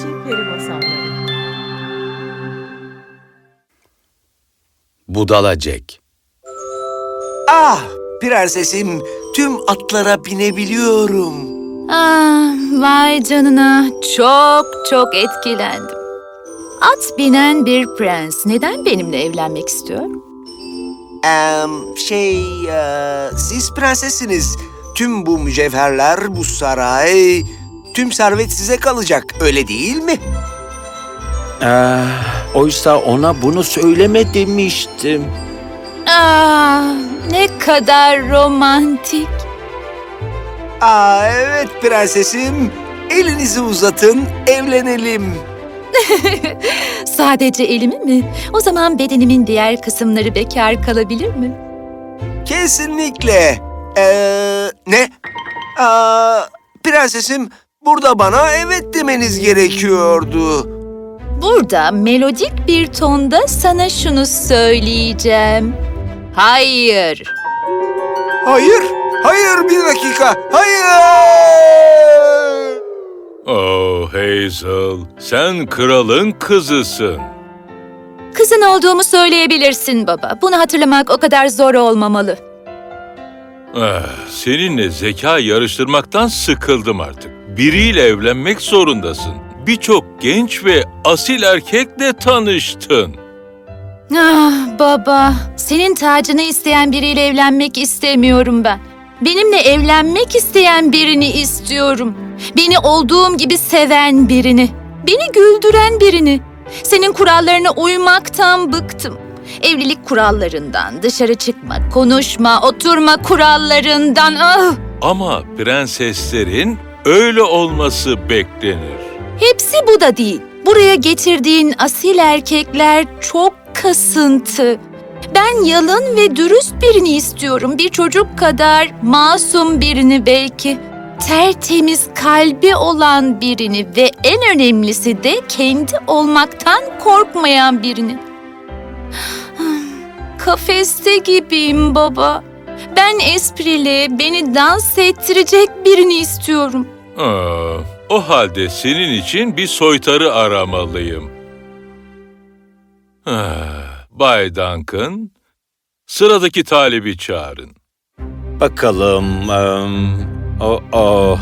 İkinci Peri Masalları Budala Jack. Ah prensesim tüm atlara binebiliyorum. Ah, vay canına. Çok çok etkilendim. At binen bir prens neden benimle evlenmek istiyor? Em, şey e, siz prensesiniz. Tüm bu mücevherler, bu saray, tüm servet size kalacak öyle değil mi? Ee, oysa ona bunu söyleme demiştim. Ah, ne kadar romantik. Aa evet prensesim. Elinizi uzatın, evlenelim. Sadece elimi mi? O zaman bedenimin diğer kısımları bekar kalabilir mi? Kesinlikle. Ee, ne? Aa, prensesim burada bana evet demeniz gerekiyordu. Burada melodik bir tonda sana şunu söyleyeceğim. Hayır. Hayır, hayır bir dakika, hayır! Oh Hazel, sen kralın kızısın. Kızın olduğumu söyleyebilirsin baba. Bunu hatırlamak o kadar zor olmamalı. Ah, seninle zeka yarıştırmaktan sıkıldım artık. Biriyle evlenmek zorundasın. Birçok genç ve asil erkekle tanıştın. Ah baba, senin tacını isteyen biriyle evlenmek istemiyorum ben. Benimle evlenmek isteyen birini istiyorum. Beni olduğum gibi seven birini. Beni güldüren birini. Senin kurallarına uymaktan bıktım. Evlilik kurallarından, dışarı çıkma, konuşma, oturma kurallarından. Ah! Ama prenseslerin öyle olması beklenir. Hepsi bu da değil. Buraya getirdiğin asil erkekler çok kasıntı. Ben yalın ve dürüst birini istiyorum. Bir çocuk kadar masum birini belki. Tertemiz kalbi olan birini ve en önemlisi de kendi olmaktan korkmayan birini. Kafeste gibiyim baba. Ben esprili, beni dans ettirecek birini istiyorum. Ah, o halde senin için bir soytarı aramalıyım. Ah, Bay Duncan, sıradaki talibi çağırın. Bakalım. em, o, o.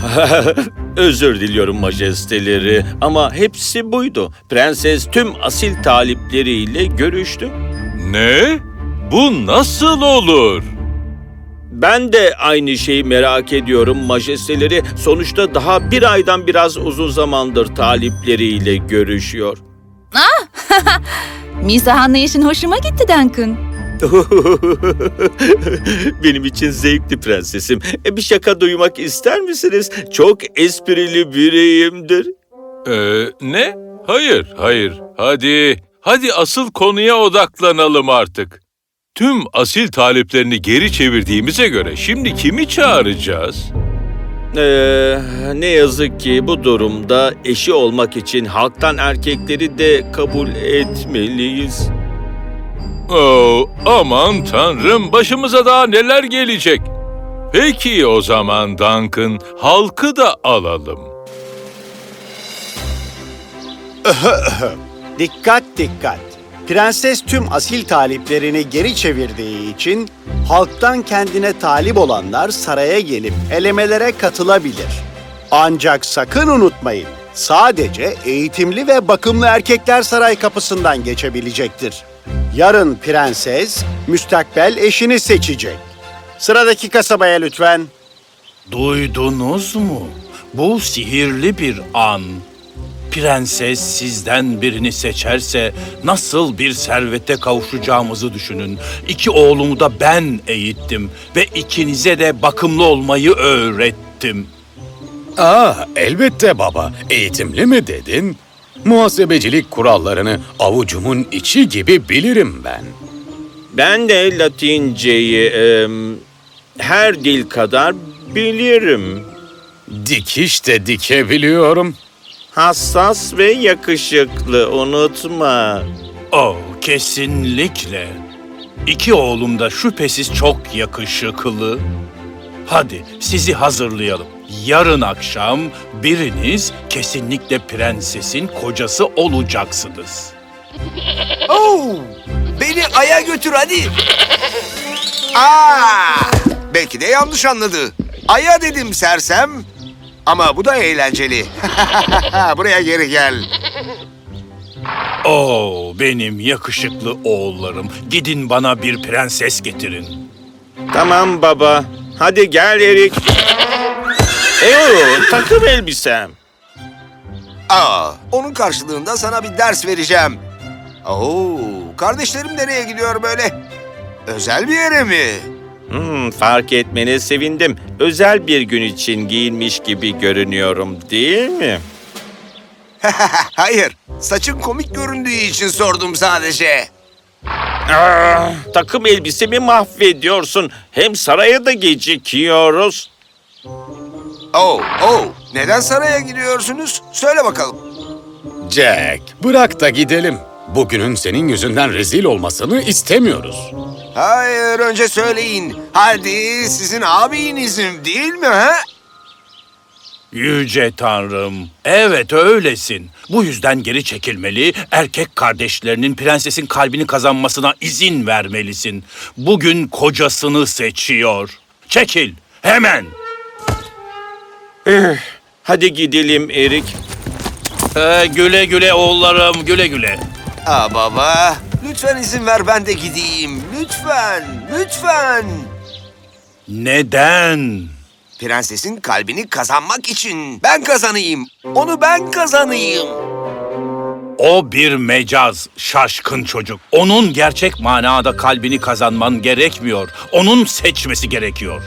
Özür diliyorum majesteleri ama hepsi buydu. Prenses tüm asil talipleriyle görüştü. Ne? Bu nasıl olur? Ben de aynı şeyi merak ediyorum majesteleri. Sonuçta daha bir aydan biraz uzun zamandır talipleriyle görüşüyor. Mizah anlayışın hoşuma gitti Duncan. Benim için zevkli prensesim. E, bir şaka duymak ister misiniz? Çok esprili biriyimdir. Ee, ne? Hayır, hayır. Hadi, hadi asıl konuya odaklanalım artık. Tüm asil taliplerini geri çevirdiğimize göre şimdi kimi çağıracağız? Ee, ne yazık ki bu durumda eşi olmak için halktan erkekleri de kabul etmeliyiz. Oh, aman tanrım başımıza daha neler gelecek. Peki o zaman Duncan, halkı da alalım. Dikkat dikkat. Prenses tüm asil taliplerini geri çevirdiği için halktan kendine talip olanlar saraya gelip elemelere katılabilir. Ancak sakın unutmayın, sadece eğitimli ve bakımlı erkekler saray kapısından geçebilecektir. Yarın prenses müstakbel eşini seçecek. Sıradaki kasabaya lütfen. Duydunuz mu? Bu sihirli bir an. Prenses sizden birini seçerse nasıl bir servete kavuşacağımızı düşünün. İki oğlumu da ben eğittim ve ikinize de bakımlı olmayı öğrettim. Aa, elbette baba. Eğitimli mi dedin? Muhasebecilik kurallarını avucumun içi gibi bilirim ben. Ben de Latinceyi em, her dil kadar bilirim. Dikiş de dikebiliyorum. Hassas ve yakışıklı unutma. Oh, kesinlikle. İki oğlum da şüphesiz çok yakışıklı. Hadi sizi hazırlayalım. Yarın akşam biriniz kesinlikle prensesin kocası olacaksınız. Oo, beni aya götür hadi. Aa, belki de yanlış anladı. Aya dedim sersem. Ama bu da eğlenceli. Buraya geri gel. Oo, benim yakışıklı oğullarım. Gidin bana bir prenses getirin. Tamam baba. Hadi gel Erik. Eyo, takım elbisem. Aa, onun karşılığında sana bir ders vereceğim. Oo, kardeşlerim nereye gidiyor böyle? Özel bir yere mi? Hmm, fark etmene sevindim. Özel bir gün için giyinmiş gibi görünüyorum değil mi? Hayır, saçın komik göründüğü için sordum sadece. Ah, takım elbisemi mahvediyorsun. Hem saraya da gecikiyoruz. Oh, oh, neden saraya gidiyorsunuz? Söyle bakalım. Jack, bırak da gidelim. Bugünün senin yüzünden rezil olmasını istemiyoruz. Hayır, önce söyleyin. Hadi sizin abinizim değil mi ha? Yüce Tanrım, evet öylesin. Bu yüzden geri çekilmeli, erkek kardeşlerinin prensesin kalbini kazanmasına izin vermelisin. Bugün kocasını seçiyor. Çekil, hemen. Eh, hadi gidelim Erik. Ee, güle güle oğullarım, güle güle. Aa baba, lütfen izin ver ben de gideyim. Lütfen, lütfen. Neden? Prensesin kalbini kazanmak için. Ben kazanayım. Onu ben kazanayım. O bir mecaz, şaşkın çocuk. Onun gerçek manada kalbini kazanman gerekmiyor. Onun seçmesi gerekiyor.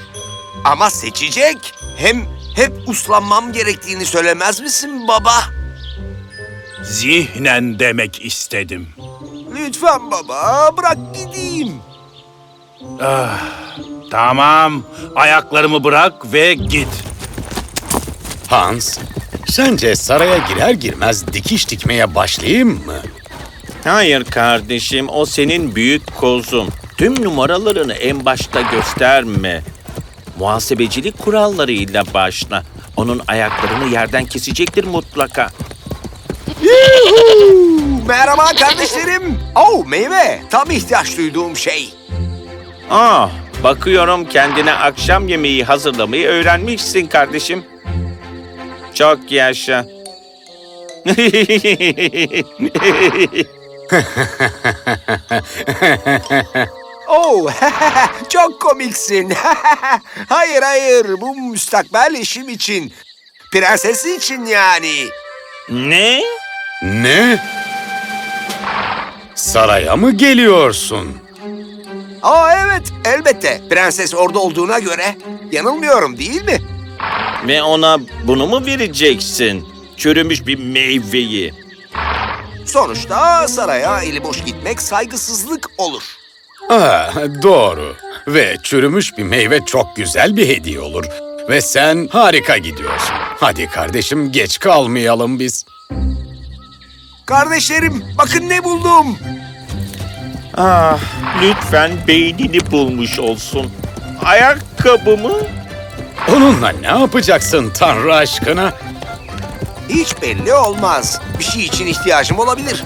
Ama seçecek. Hem hep uslanmam gerektiğini söylemez misin baba? Zihnen demek istedim. Lütfen baba, bırak gideyim. Tamam, ayaklarımı bırak ve git. Hans, sence saraya girer girmez dikiş dikmeye başlayayım mı? Hayır kardeşim, o senin büyük kozun. Tüm numaralarını en başta gösterme. Muhasebecilik kurallarıyla başla. Onun ayaklarını yerden kesecektir mutlaka. Merhaba kardeşlerim. Oh meyve, tam ihtiyaç duyduğum şey. Ah, bakıyorum kendine akşam yemeği hazırlamayı öğrenmişsin kardeşim. Çok yaşa. Oh, çok komiksin. hayır hayır, bu müstakbel işim için. Prenses için yani. Ne? Ne? Saraya mı geliyorsun? Aa evet, elbette. Prenses orada olduğuna göre yanılmıyorum değil mi? Ve ona bunu mu vereceksin? Çürümüş bir meyveyi. Sonuçta saraya eli boş gitmek saygısızlık olur. Ah, doğru. Ve çürümüş bir meyve çok güzel bir hediye olur. Ve sen harika gidiyorsun. Hadi kardeşim geç kalmayalım biz. Kardeşlerim, bakın ne buldum. Ah, lütfen beynini bulmuş olsun. Ayakkabımı? Onunla ne yapacaksın Tanrı aşkına? Hiç belli olmaz. Bir şey için ihtiyacım olabilir.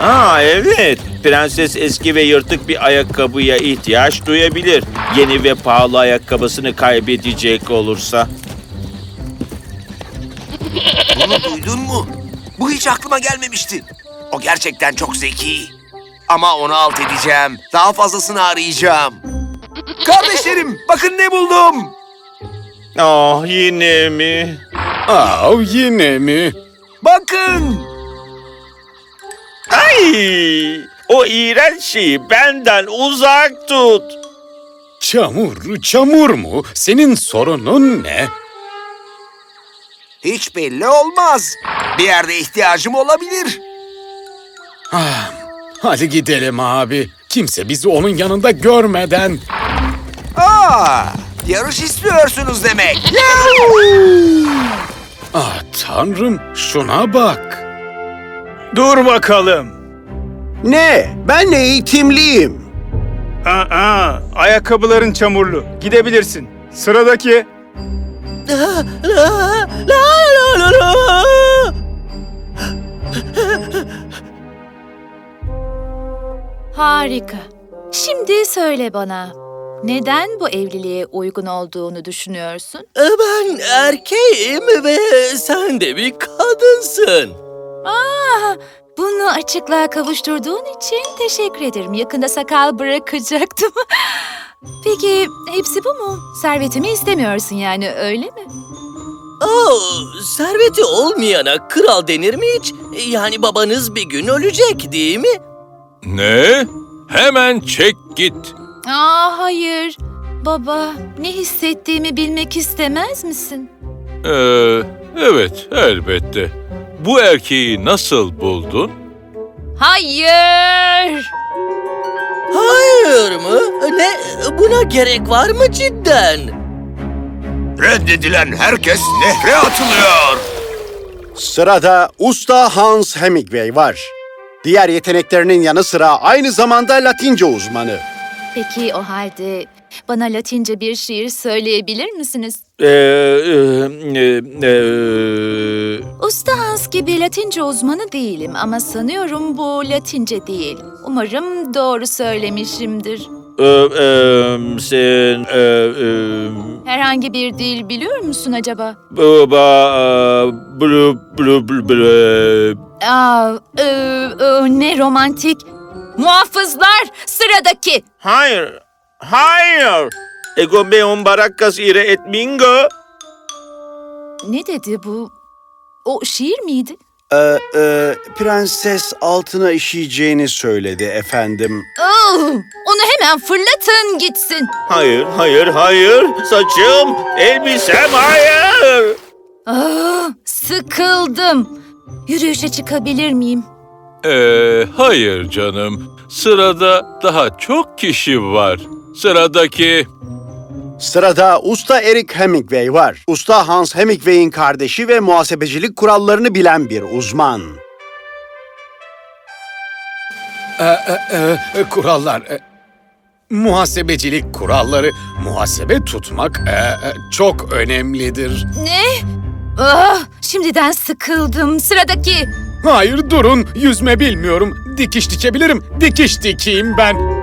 Aa evet. Prenses eski ve yırtık bir ayakkabıya ihtiyaç duyabilir. Yeni ve pahalı ayakkabısını kaybedecek olursa. Bunu duydun mu? Bu hiç aklıma gelmemişti. O gerçekten çok zeki. Ama onu alt edeceğim. Daha fazlasını arayacağım. Kardeşlerim, bakın ne buldum. Ah yine mi? Aa, yine mi? Bakın. Ay! O iğrenç şeyi benden uzak tut. Çamur, çamur mu? Senin sorunun ne? Hiç belli olmaz. Bir yerde ihtiyacım olabilir. Hadi gidelim abi. Kimse bizi onun yanında görmeden. Aa, yarış istiyorsunuz demek. Ah tanrım şuna bak. Dur bakalım. Ne? Ben eğitimliyim. Aa, ayakkabıların çamurlu. Gidebilirsin. Sıradaki. Harika. Şimdi söyle bana. Neden bu evliliğe uygun olduğunu düşünüyorsun? Ben erkeğim ve sen de bir kadınsın. Aa, bunu açıklığa kavuşturduğun için teşekkür ederim. Yakında sakal bırakacaktım. Peki hepsi bu mu? Servetimi istemiyorsun yani öyle mi? Oo, serveti olmayana kral denir mi hiç? Yani babanız bir gün ölecek değil mi? Ne? Hemen çek git. Aa hayır. Baba, ne hissettiğimi bilmek istemez misin? Ee, evet, elbette. Bu erkeği nasıl buldun? Hayır! Hayır mı? Ne? Buna gerek var mı cidden? Reddedilen herkes nehre atılıyor. Sırada Usta Hans Hemingway var. Diğer yeteneklerinin yanı sıra aynı zamanda Latince uzmanı. Peki o halde bana Latince bir şiir söyleyebilir misiniz? Ee, e, e, e, Usta Hans gibi Latince uzmanı değilim ama sanıyorum bu Latince değil. Umarım doğru söylemişimdir. e, e, sen, e, e, Herhangi bir dil biliyor musun acaba? baba, e, blu, blu, blu, blu. Aa, e, e, ne romantik. Muhafızlar sıradaki. Hayır, hayır. Ego beon baracas ire et mingo. Ne dedi bu? O şiir miydi? Ee, e, prenses altına işeyeceğini söyledi efendim. Oh, onu hemen fırlatın gitsin. Hayır, hayır, hayır. Saçım, elbisem, hayır. Ah, sıkıldım. Yürüyüşe çıkabilir miyim? Ee, hayır canım. Sırada daha çok kişi var. Sıradaki... Sırada Usta Eric Hemingway var. Usta Hans Hemingway'in kardeşi ve muhasebecilik kurallarını bilen bir uzman. Ee, e, e, kurallar. e, muhasebecilik kuralları. Muhasebe tutmak e, e, çok önemlidir. Ne? Ah, şimdiden sıkıldım. Sıradaki. Hayır durun, yüzme bilmiyorum. Dikiş dikebilirim, dikiş dikeyim ben.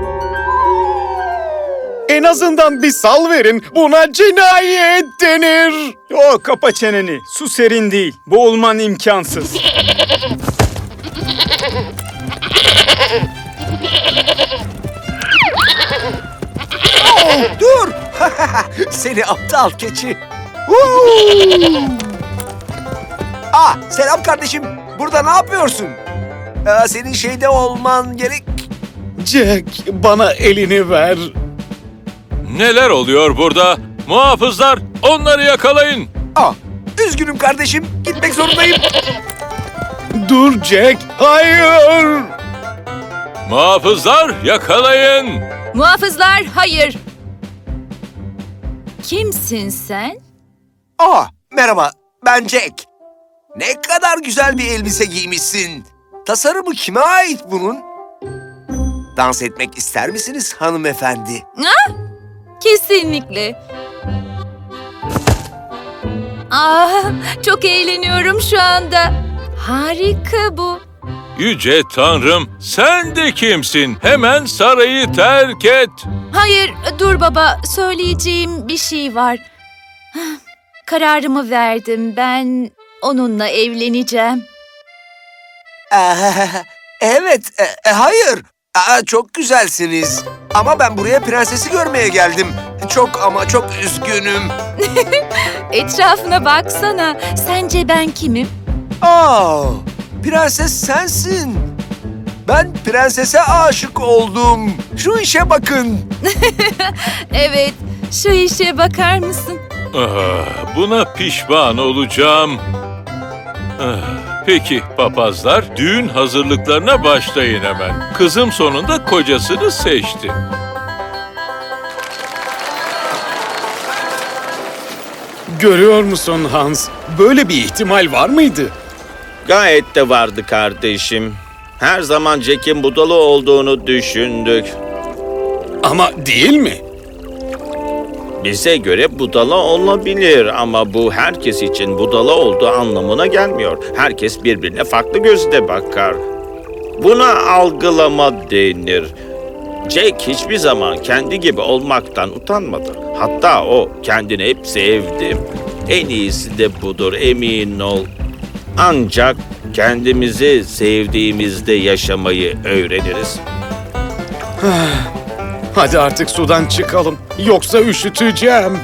En azından bir sal verin, buna cinayet denir. O kapa çeneni. Su serin değil. Boğulman imkansız. Dur! Seni aptal keçi. Aa, selam kardeşim. Burada ne yapıyorsun? Aa, senin şeyde olman gerek. Jack, bana elini ver. Neler oluyor burada? Muhafızlar, onları yakalayın. Aa, üzgünüm kardeşim. Gitmek zorundayım. Dur Jack, hayır. Muhafızlar, yakalayın. Muhafızlar hayır. Kimsin sen? Aa, merhaba. Ben Jack. Ne kadar güzel bir elbise giymişsin. Tasarımı kime ait bunun? Dans etmek ister misiniz hanımefendi? Kesinlikle. Ah, çok eğleniyorum şu anda. Harika bu. Yüce Tanrım, sen de kimsin? Hemen sarayı terk et. Hayır, dur baba. Söyleyeceğim bir şey var. Kararımı verdim. Ben onunla evleneceğim. Evet, e, e, hayır. Aa, çok güzelsiniz. Ama ben buraya prensesi görmeye geldim. Çok ama çok üzgünüm. Etrafına baksana. Sence ben kimim? Aa, prenses sensin. Ben prensese aşık oldum. Şu işe bakın. Evet, şu işe bakar mısın? Ah, buna pişman olacağım. Ah, peki papazlar, düğün hazırlıklarına başlayın hemen. Kızım sonunda kocasını seçti. Görüyor musun Hans? Böyle bir ihtimal var mıydı? Gayet de vardı kardeşim. Her zaman Jack'in budala olduğunu düşündük. Ama değil mi? Bize göre budala olabilir ama bu herkes için budala olduğu anlamına gelmiyor. Herkes birbirine farklı gözle bakar. Buna algılama denir. Jake hiçbir zaman kendi gibi olmaktan utanmadı. Hatta o kendini hep sevdi. En iyisi de budur emin ol. Ancak kendimizi sevdiğimizde yaşamayı öğreniriz. Hadi artık sudan çıkalım. Yoksa üşüteceğim.